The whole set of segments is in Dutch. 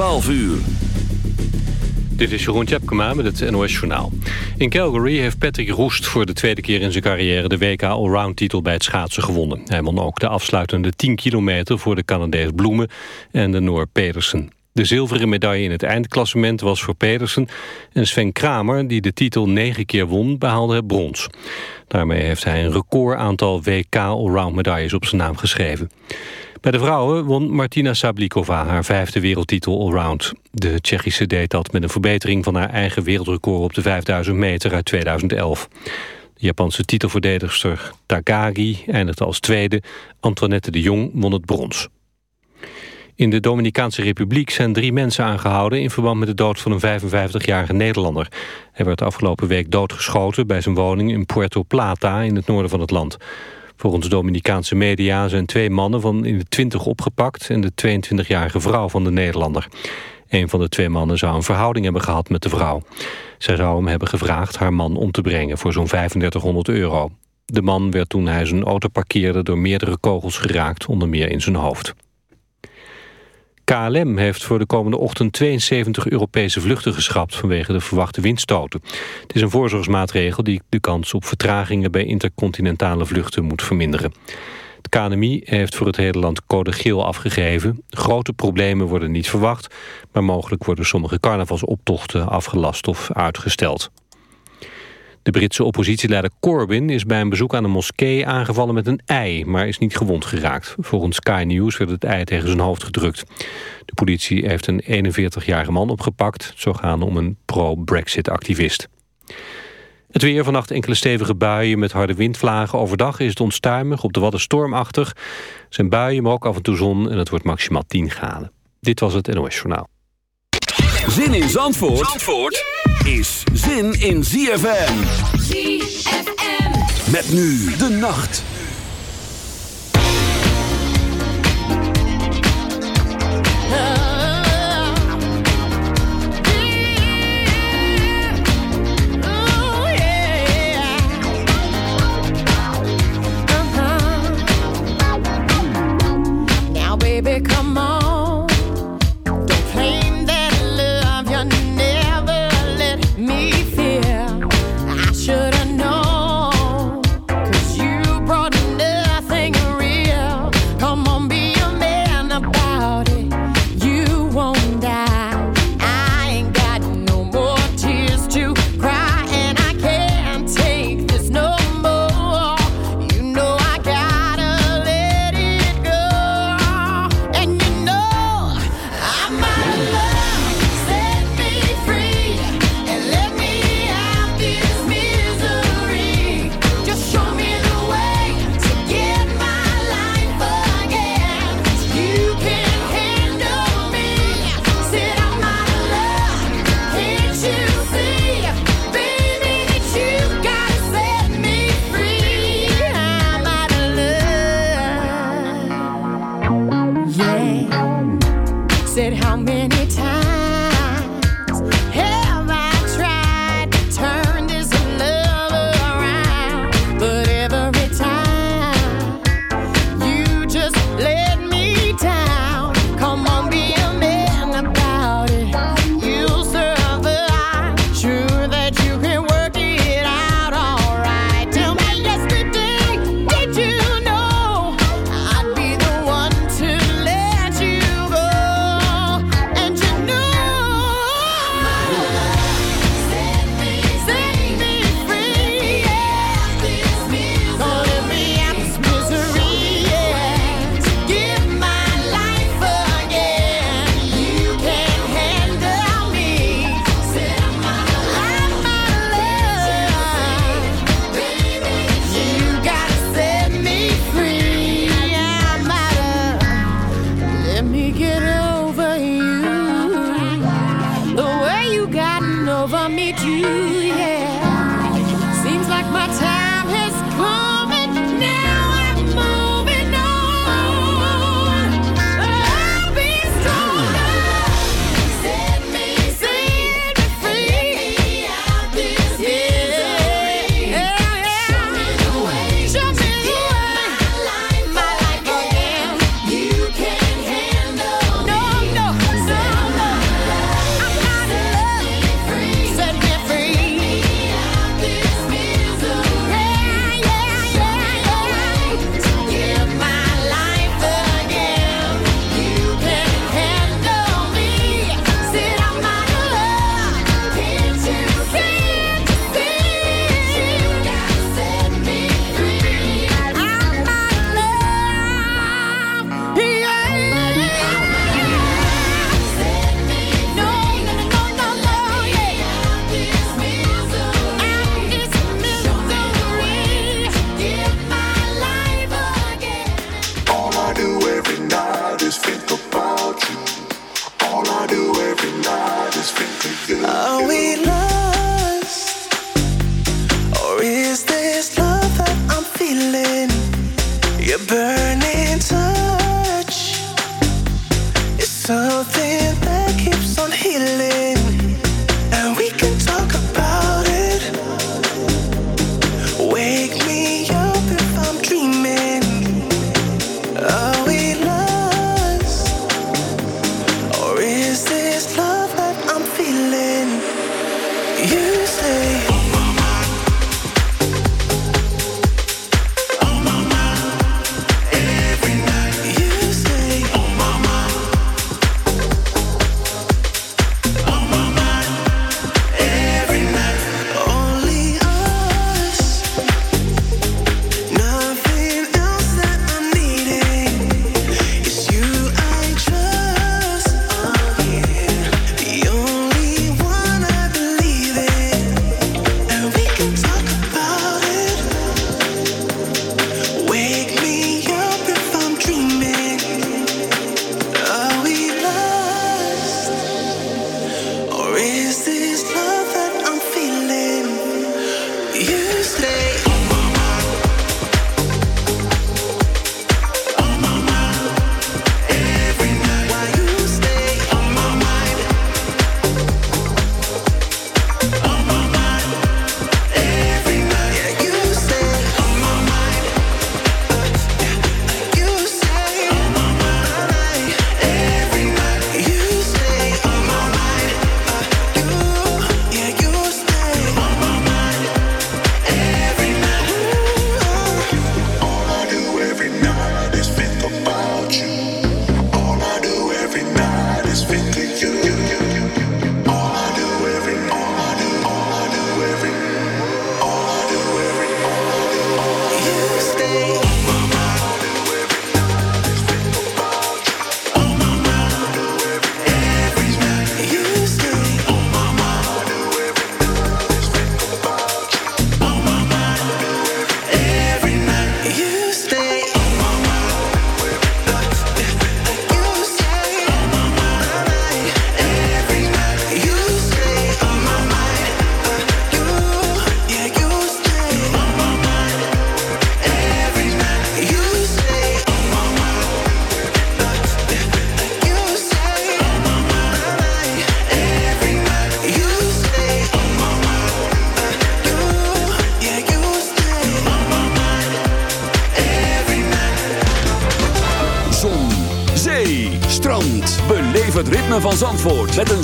12 uur. Dit is Jeroen Tjepkema met het NOS Journaal. In Calgary heeft Patrick Roest voor de tweede keer in zijn carrière... de WK Allround titel bij het schaatsen gewonnen. Hij won ook de afsluitende 10 kilometer voor de Canadees Bloemen en de Noor Pedersen. De zilveren medaille in het eindklassement was voor Pedersen... en Sven Kramer, die de titel negen keer won, behaalde het brons. Daarmee heeft hij een record aantal WK Allround medailles op zijn naam geschreven. Bij de vrouwen won Martina Sablikova haar vijfde wereldtitel allround. De Tsjechische deed dat met een verbetering van haar eigen wereldrecord op de 5000 meter uit 2011. De Japanse titelverdedigster Takagi eindigde als tweede. Antoinette de Jong won het brons. In de Dominicaanse Republiek zijn drie mensen aangehouden... in verband met de dood van een 55-jarige Nederlander. Hij werd afgelopen week doodgeschoten bij zijn woning in Puerto Plata... in het noorden van het land. Volgens Dominicaanse media zijn twee mannen van in de 20 opgepakt... en de 22-jarige vrouw van de Nederlander. Een van de twee mannen zou een verhouding hebben gehad met de vrouw. Zij zou hem hebben gevraagd haar man om te brengen voor zo'n 3500 euro. De man werd toen hij zijn auto parkeerde door meerdere kogels geraakt, onder meer in zijn hoofd. KLM heeft voor de komende ochtend 72 Europese vluchten geschrapt vanwege de verwachte windstoten. Het is een voorzorgsmaatregel die de kans op vertragingen bij intercontinentale vluchten moet verminderen. Het KNMI heeft voor het hele land code geel afgegeven. Grote problemen worden niet verwacht, maar mogelijk worden sommige carnavalsoptochten afgelast of uitgesteld. De Britse oppositieleider Corbyn is bij een bezoek aan een moskee aangevallen met een ei, maar is niet gewond geraakt. Volgens Sky News werd het ei tegen zijn hoofd gedrukt. De politie heeft een 41-jarige man opgepakt. Zou gaan om een pro-Brexit-activist. Het weer vannacht enkele stevige buien met harde windvlagen. Overdag is het onstuimig, op de Wadden stormachtig. Zijn buien, maar ook af en toe zon en het wordt maximaal 10 graden. Dit was het NOS Journaal. Zin in Zandvoort, Zandvoort is zin in ZFM. ZFM. Met nu de nacht. Now, baby, come on.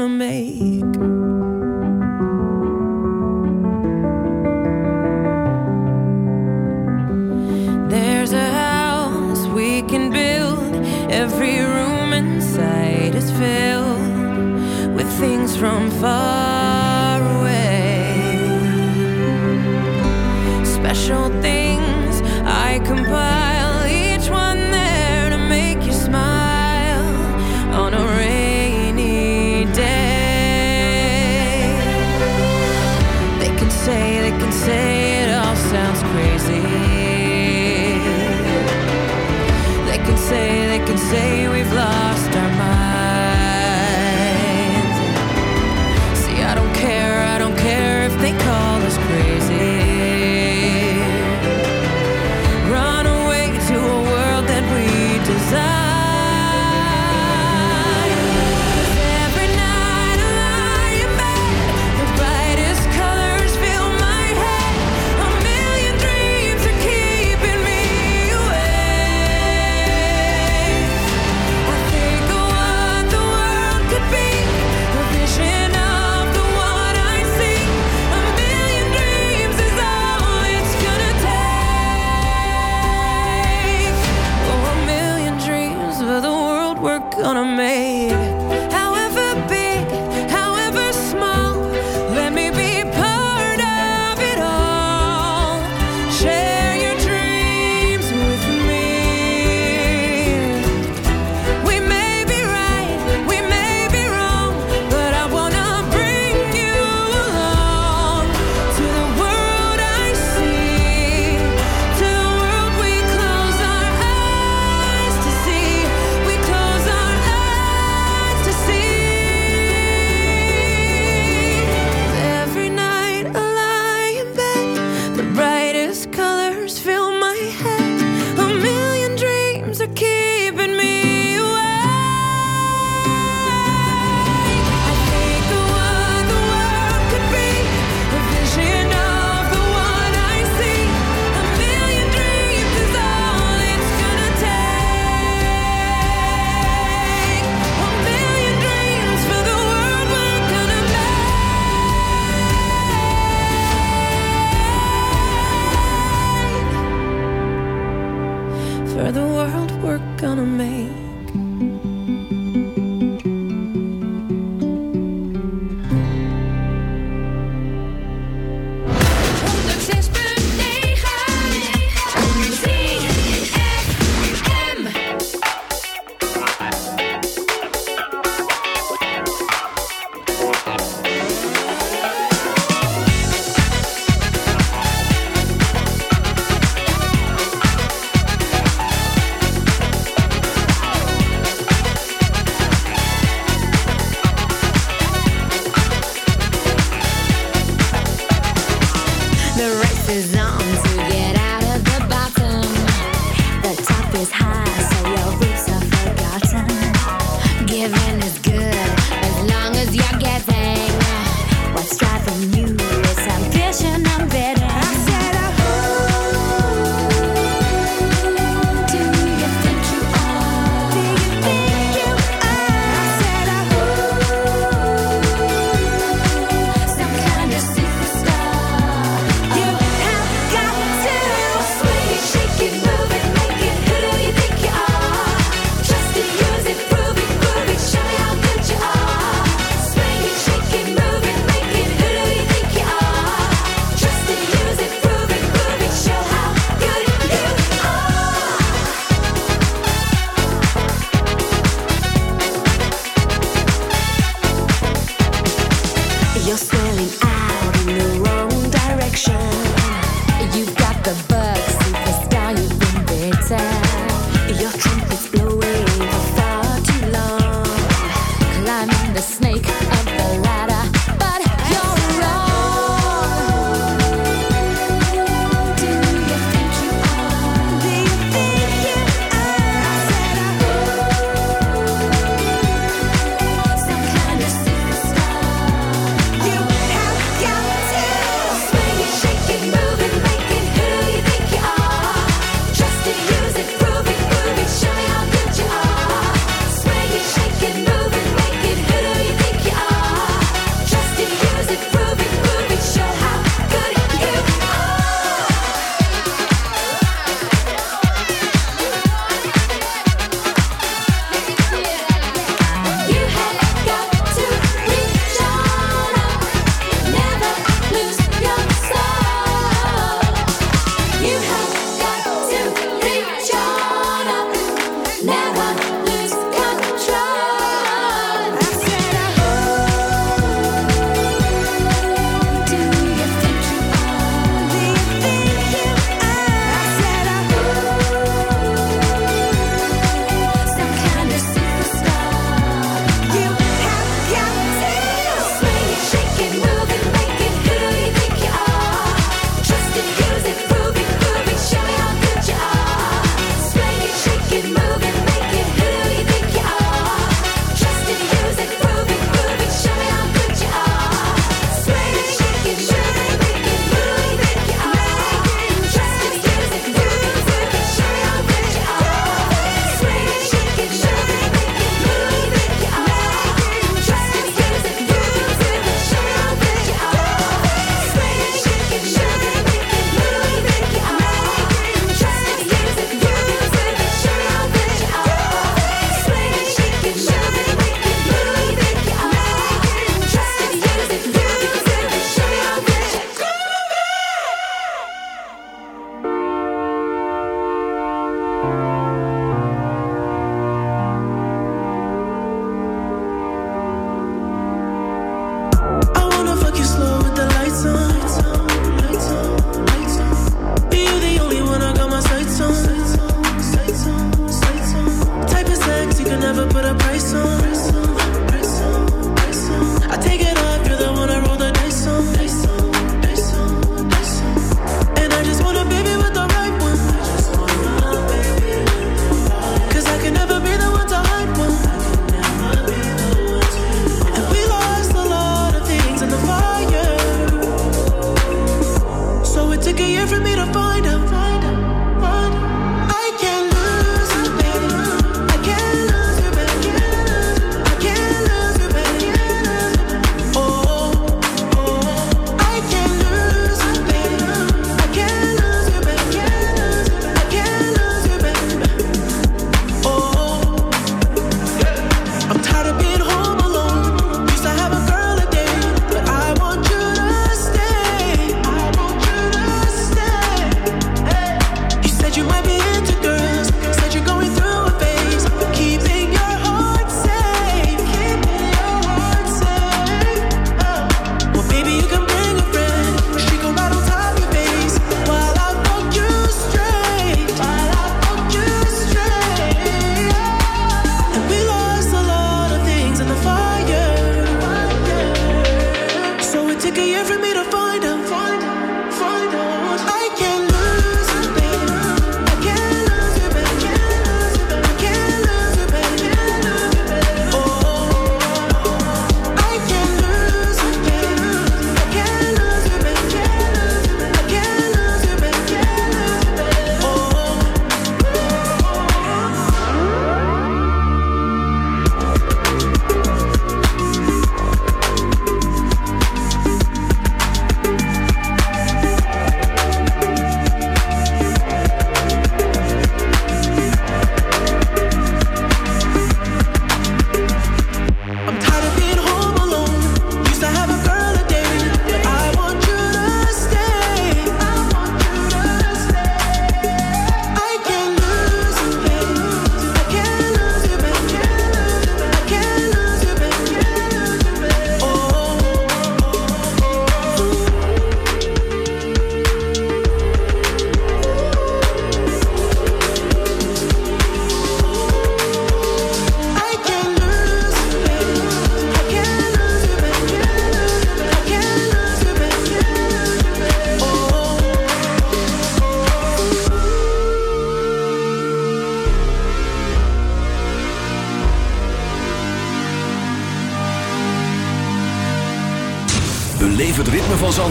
wanna make. say we've loved sad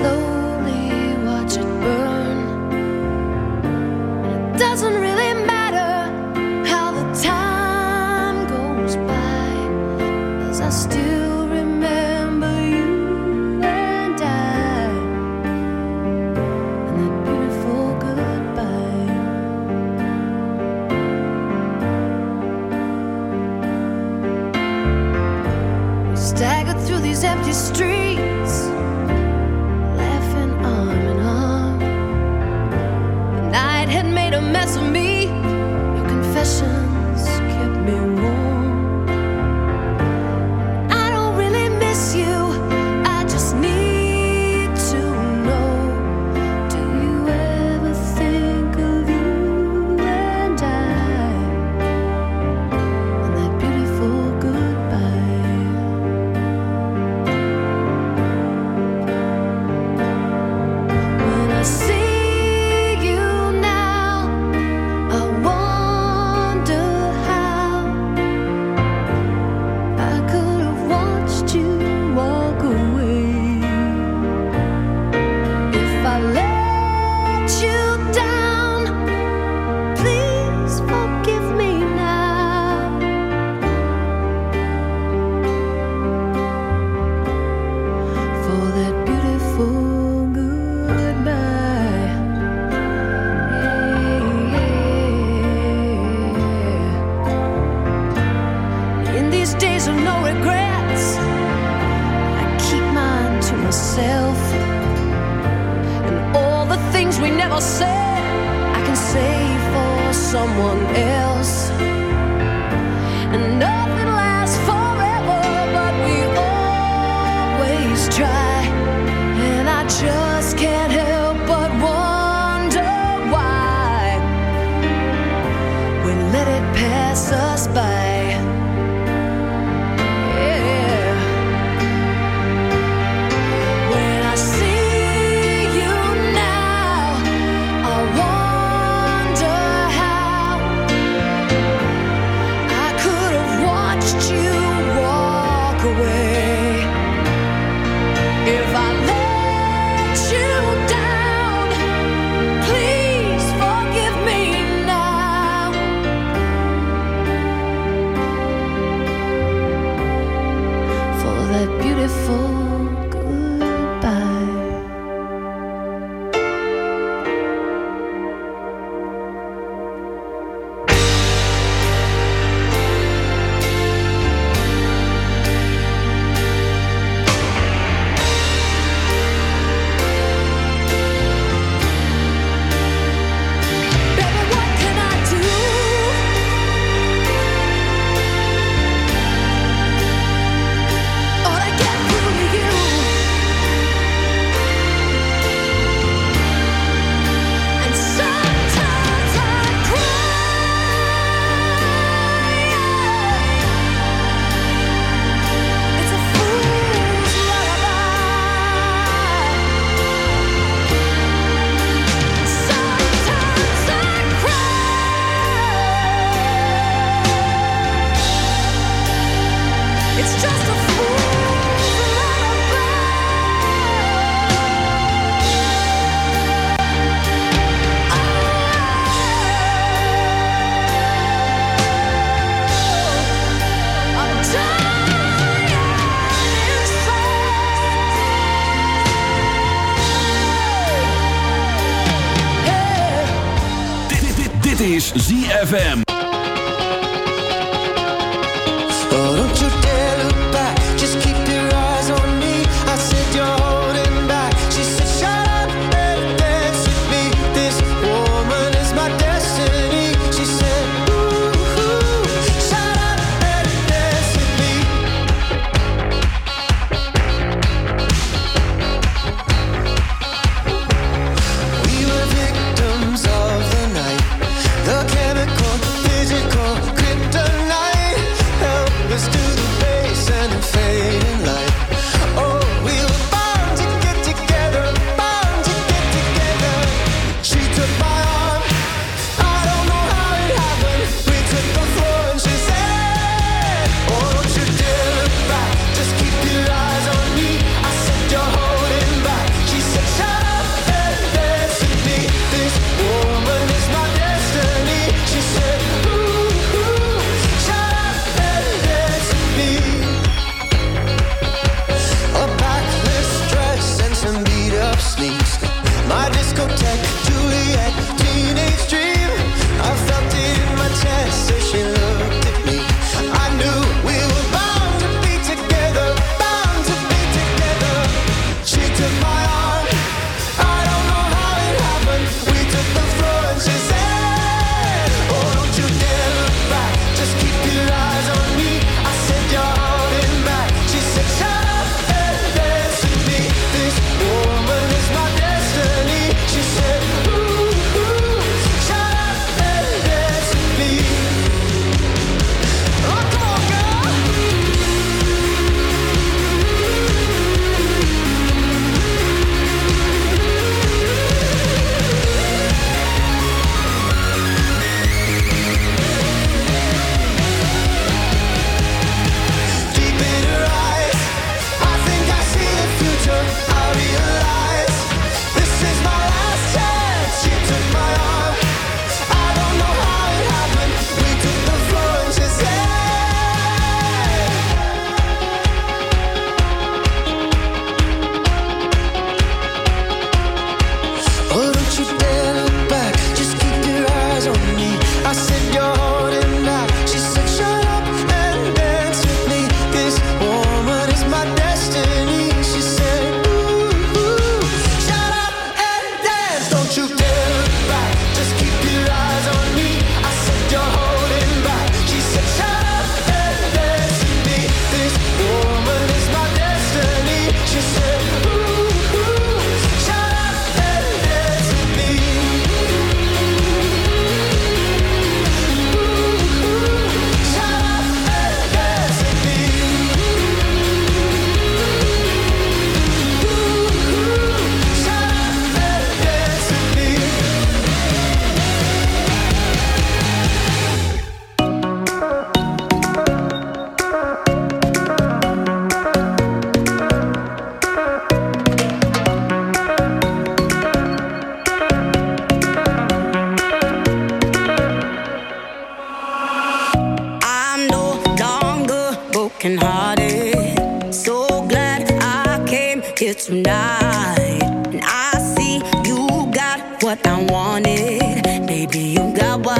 slow. ZFM.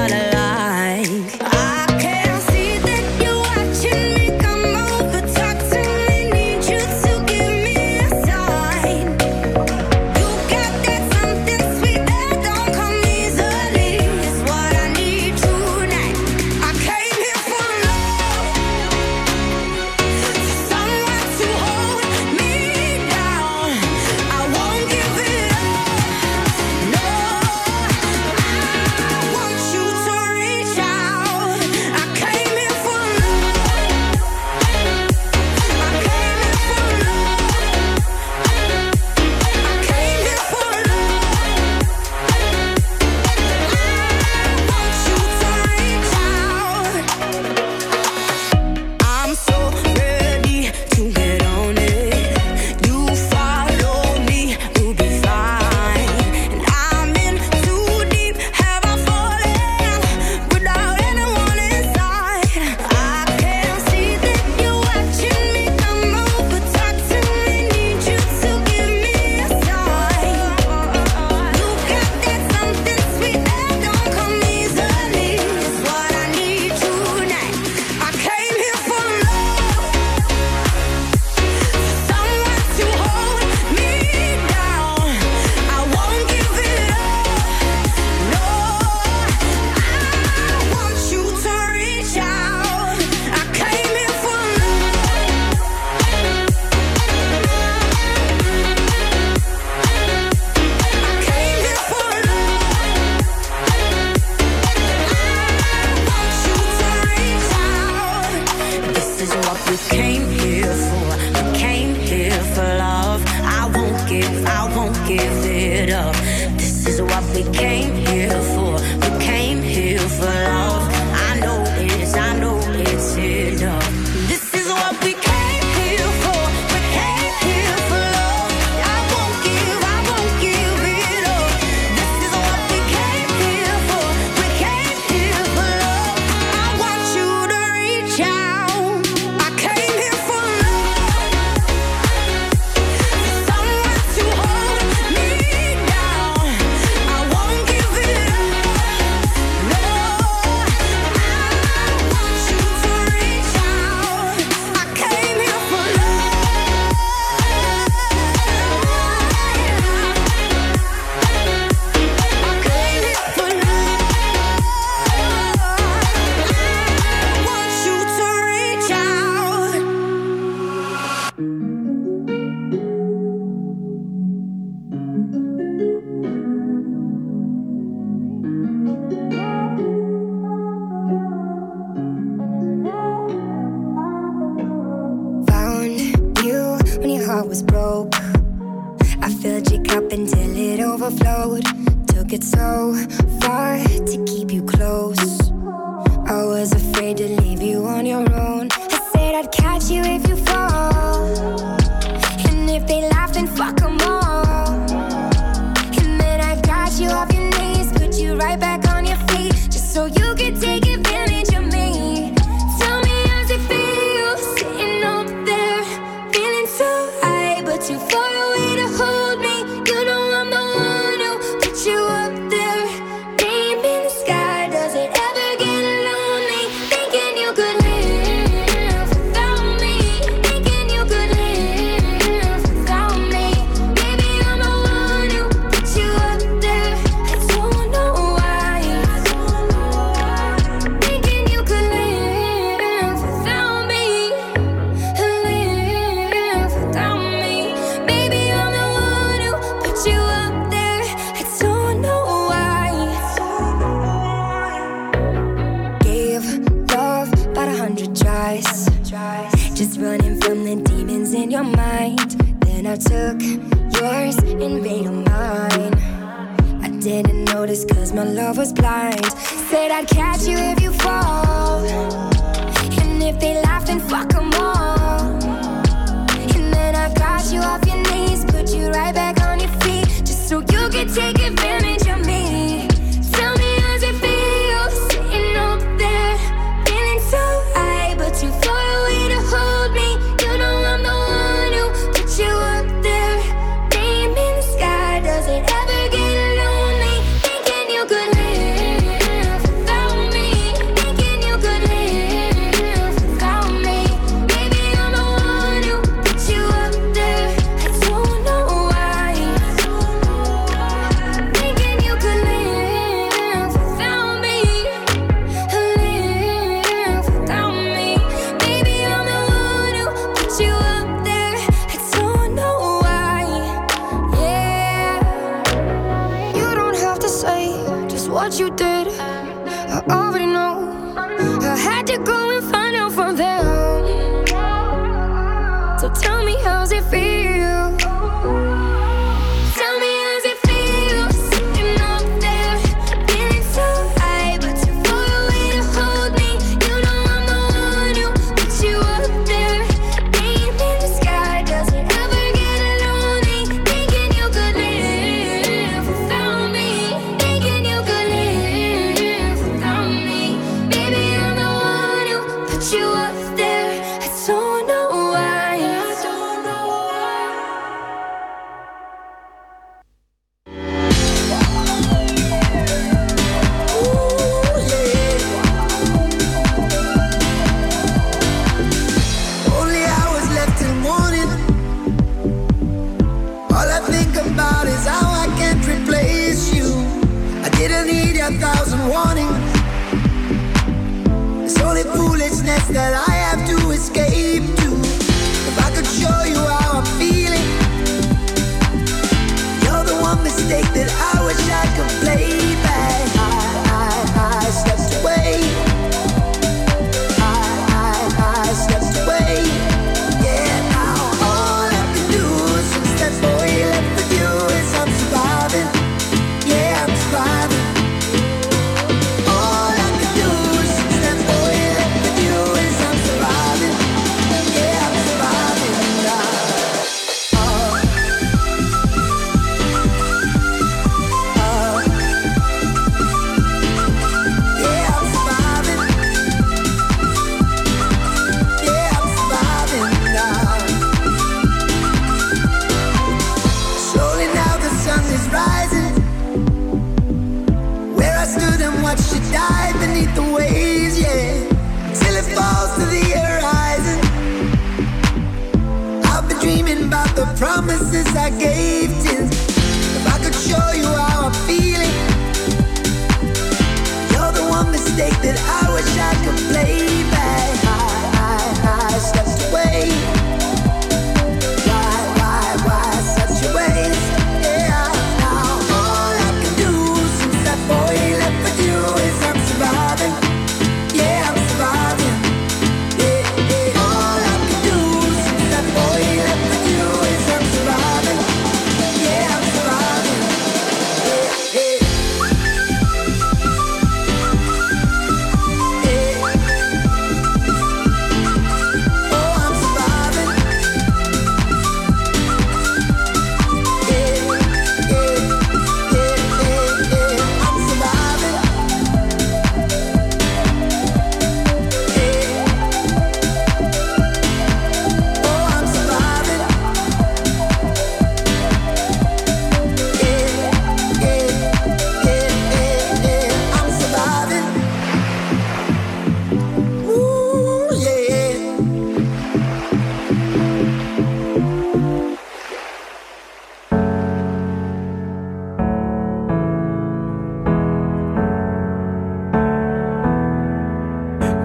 la la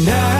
tonight.